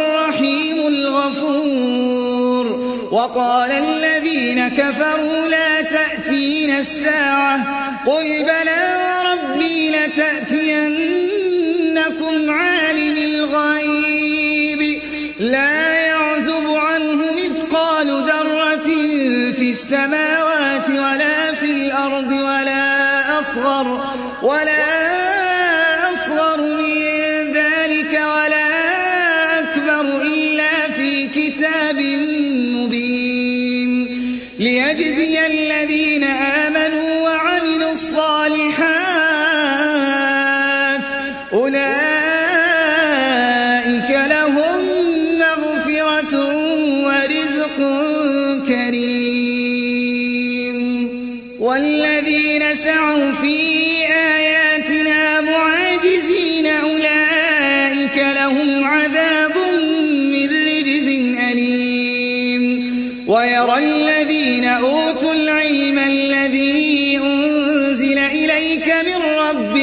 الرحيم الغفور. وقال الذين كفروا لا تأتين الساعة. قل بلى وربي لتأتينكم عالم الغيب. لا يعزب عنه مثقال ذرة في السماوات ولا في الأرض ولا أصغر ولا ليجزي الذين آمنوا وعملوا الصالحات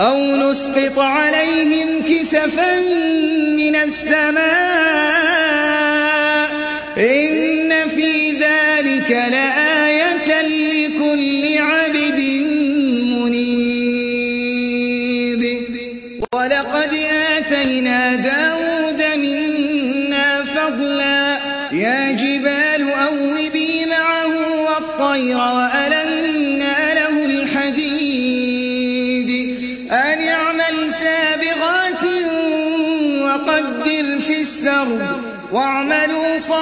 أو نسقط عليهم كسفا من السماء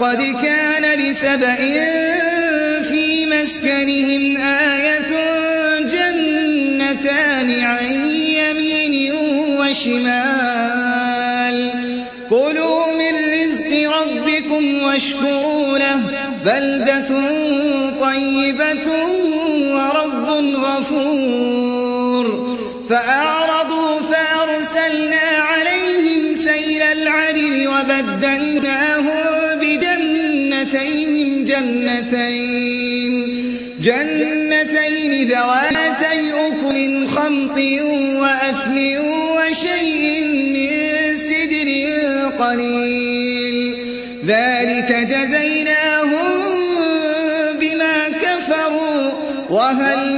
لقد كان لسبأ في مسكنهم آية جنتان عن يمين وشمال. كلوا من رزق ربكم واشكروا له. بلدة جنتين ذواتي أكل خمط وأثل وشيء من سدر قليل. ذلك جزيناهم بما كفروا وهل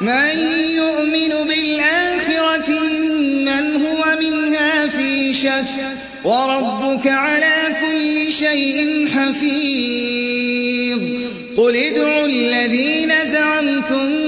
من يؤمن بالآخرة ممن هو منها في شك وربك على كل شيء حفيظ. قل ادعوا الذين زعمتم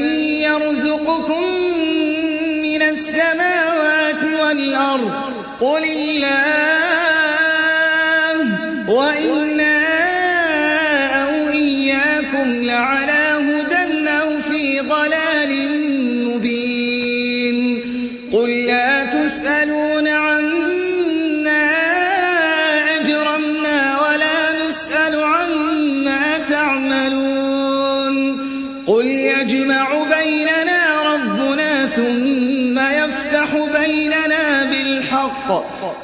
والأرض قل الله وإنا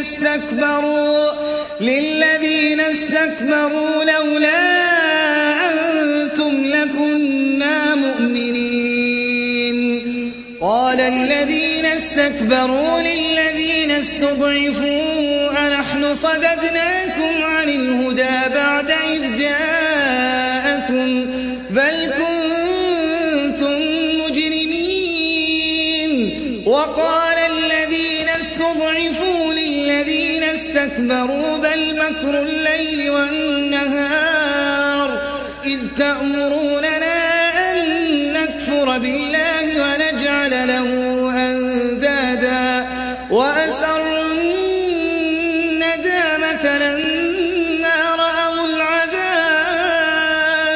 استكبروا للذين استكبروا لولا أنتم لكنا مؤمنين. قال الذين استكبروا للذين استضعفوا أنحن صددناكم عن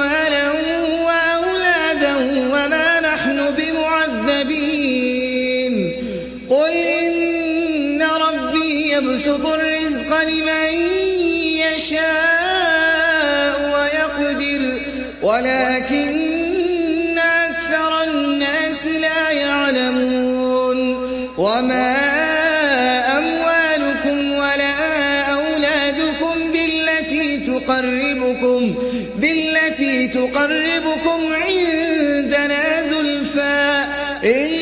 أكثر Em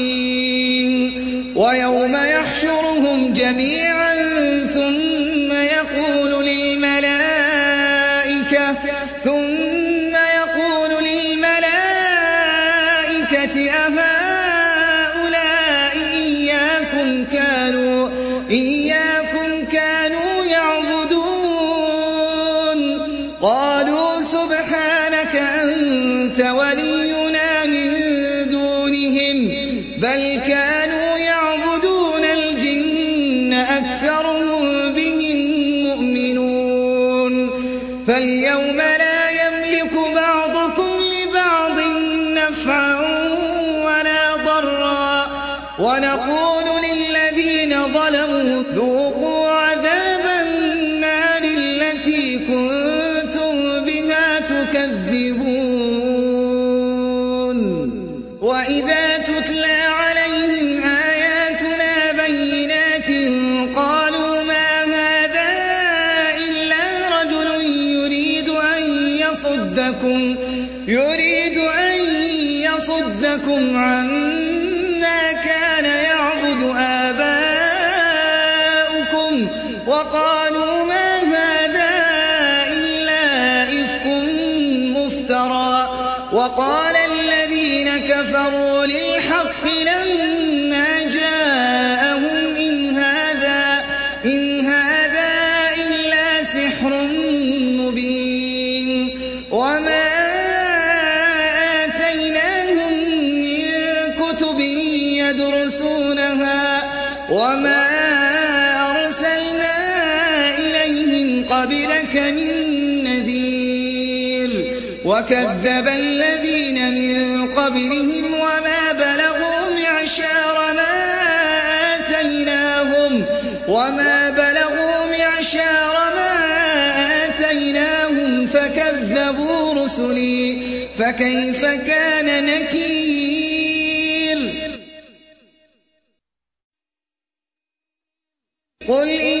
للملائكة ونقول للذين ظلموا ذوقوا وقالوا ما هذا إلا إفك مفترى. وقال لك من نذير. وكذب الذين من قبلهم وما بلغوا معشار ما آتيناهم وما بلغوا معشار ما آتيناهم فكذبوا رسلي. فكيف كان نكير؟ قل إن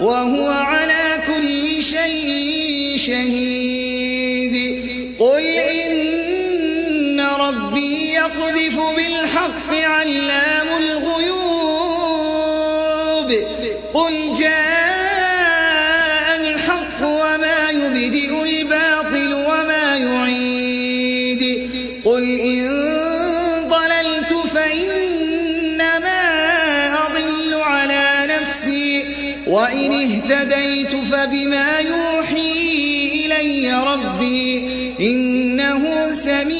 وهو على كل شيء شهيد. قل إن ربي يقذف بالحق ربي إنه سميع